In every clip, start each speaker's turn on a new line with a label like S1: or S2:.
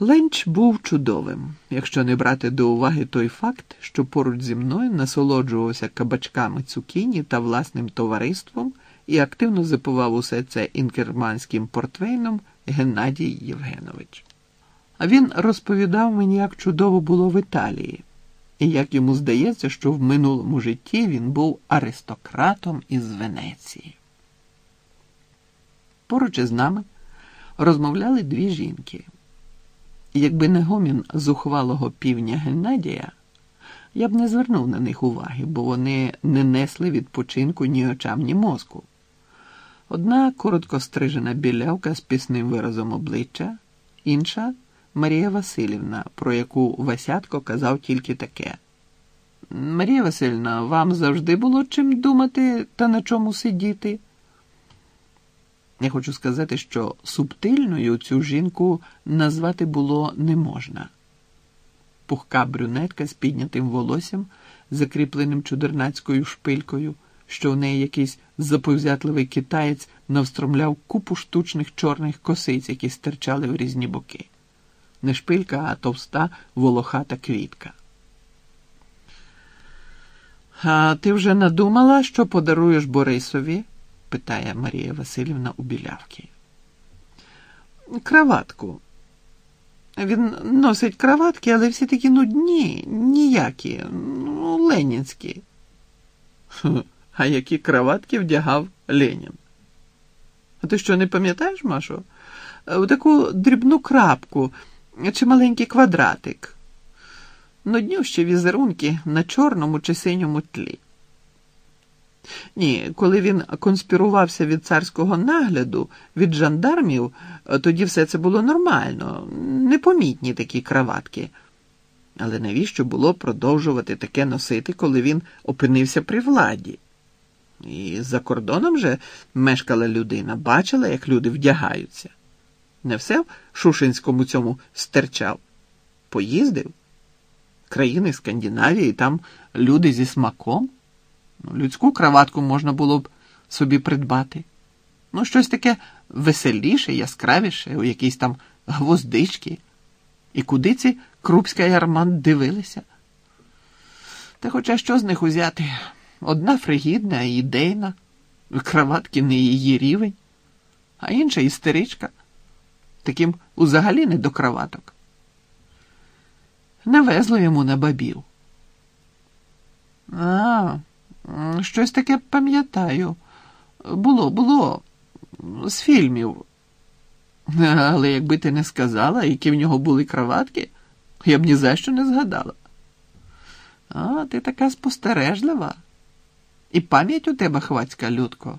S1: Ленч був чудовим, якщо не брати до уваги той факт, що поруч зі мною насолоджувався кабачками цукіні та власним товариством і активно запивав усе це інкерманським портвейном Геннадій Євгенович. А він розповідав мені, як чудово було в Італії, і як йому здається, що в минулому житті він був аристократом із Венеції. Поруч із нами розмовляли дві жінки. Якби не гомін зухвалого півня Геннадія, я б не звернув на них уваги, бо вони не несли відпочинку ні очам, ні мозку. Одна коротко стрижена білявка з пісним виразом обличчя, інша Марія Васильівна, про яку Васятко казав тільки таке. Марія Васильівна, вам завжди було чим думати та на чому сидіти? Я хочу сказати, що субтильною цю жінку назвати було не можна. Пухка брюнетка з піднятим волоссям, закріпленим чудернацькою шпилькою, що в неї якийсь заповзятливий китаєць навстромляв купу штучних чорних косиць, які стирчали в різні боки. Не шпилька, а товста волохата квітка. А ти вже надумала, що подаруєш Борисові? Питає Марія Васильівна у білявки. Краватку. Він носить краватки, але всі такі нудні, ніякі, ну, ленінські. А які краватки вдягав Ленін? А ти що, не пам'ятаєш, Машо? В таку дрібну крапку чи маленький квадратик. Нуднющі візерунки на чорному чи синьому тлі. Ні, коли він конспірувався від царського нагляду, від жандармів, тоді все це було нормально, непомітні такі краватки. Але навіщо було продовжувати таке носити, коли він опинився при владі? І за кордоном же мешкала людина, бачила, як люди вдягаються. Не все в Шушинському цьому стерчав. Поїздив. Країни Скандинавії, там люди зі смаком. Ну, людську краватку можна було б собі придбати. Ну, щось таке веселіше, яскравіше, у якісь там гвоздички. І куди ці Крупська і Арман дивилися? Та хоча що з них узяти? Одна фригідна ідейна, краватки не її рівень, а інша істеричка. Таким узагалі не до краваток. Не везло йому на бабів. А, щось таке пам'ятаю. Було, було, з фільмів. Але якби ти не сказала, які в нього були краватки, я б ні за що не згадала. А, ти така спостережлива. І пам'ять у тебе хвацька, Людко.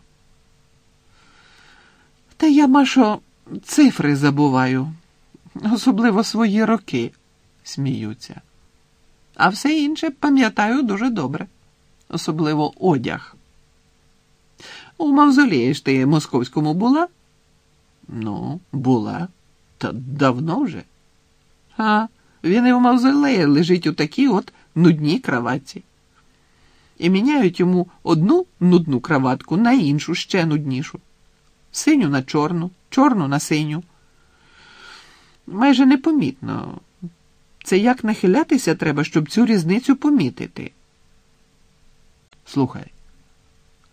S1: Та я, Машо, цифри забуваю, особливо свої роки, сміються. А все інше пам'ятаю дуже добре, особливо одяг. У мавзолеї ж ти московському була? Ну, була. Та давно вже. А, він і в мавзолеї лежить у такій от нудній кроватці. І міняють йому одну нудну краватку на іншу ще нуднішу. Синю на чорну, чорну на синю. Майже непомітно. Це як нахилятися треба, щоб цю різницю помітити. Слухай,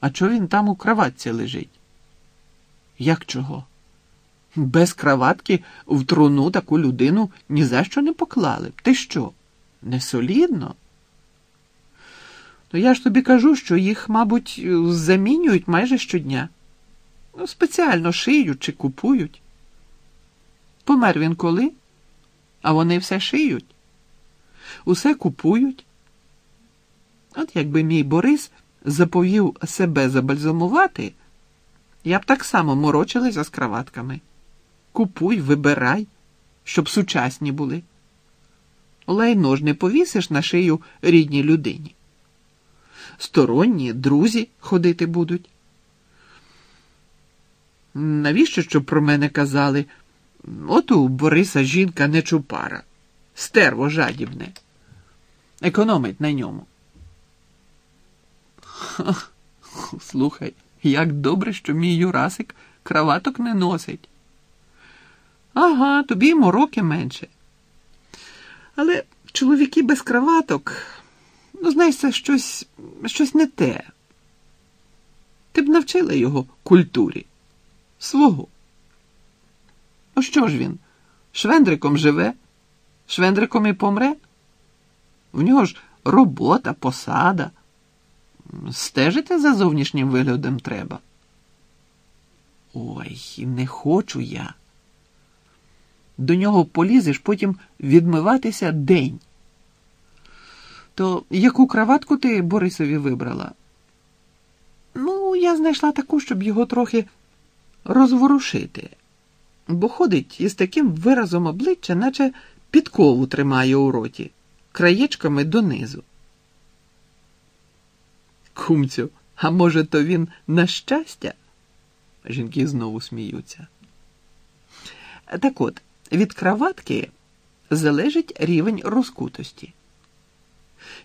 S1: а чого він там у кроватці лежить? Як чого? Без краватки в труну таку людину ні за що не поклали б. Ти що? Не солідно? Ну я ж тобі кажу, що їх, мабуть, замінюють майже щодня. Ну, спеціально шиють чи купують. Помер він коли? А вони все шиють, усе купують. От якби мій Борис заповів себе забальзамувати, я б так само морочилася з краватками. Купуй, вибирай, щоб сучасні були. Лайно ж не повісиш на шию рідній людині. Сторонні, друзі ходити будуть. Навіщо щоб про мене казали? От у Бориса жінка не чупара, стерво жадібне, економить на ньому. слухай, як добре, що мій Юрасик краваток не носить. Ага, тобі йому роки менше. Але чоловіки без краваток, ну, знаєш, це щось, щось не те. Ти б навчила його культурі. Свого. Ну що ж він? Швендриком живе, швендриком і помре. В нього ж робота, посада. Стежити за зовнішнім виглядом треба. Ой, не хочу я. До нього полізеш, потім відмиватися день. То яку краватку ти Борисові вибрала? Ну, я знайшла таку, щоб його трохи розворушити, бо ходить із таким виразом обличчя, наче підкову тримає у роті, краєчками донизу. Кумцю, а може, то він на щастя? Жінки знову сміються. Так от, від краватки залежить рівень розкутості.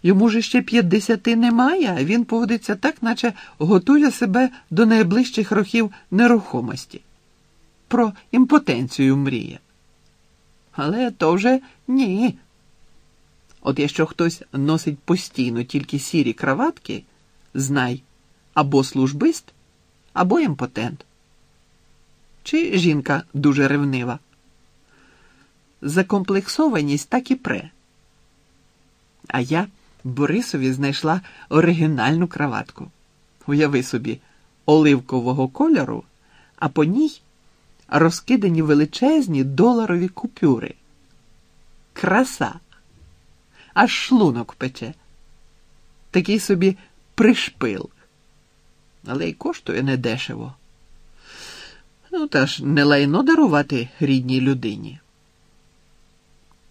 S1: Йому ж ще п'ятдесяти немає, а він поводиться так, наче готує себе до найближчих років нерухомості. Про імпотенцію мріє. Але то вже ні. От якщо хтось носить постійно тільки сірі краватки, знай або службист, або імпотент. Чи жінка дуже ревнива. Закомплексованість так і пре. А я Борисові знайшла оригінальну краватку. Уяви собі, оливкового кольору, а по ній розкидані величезні доларові купюри. Краса, аж шлунок пече. Такий собі пришпил. Але й коштує недешево. Ну, та ж не лайно дарувати рідній людині.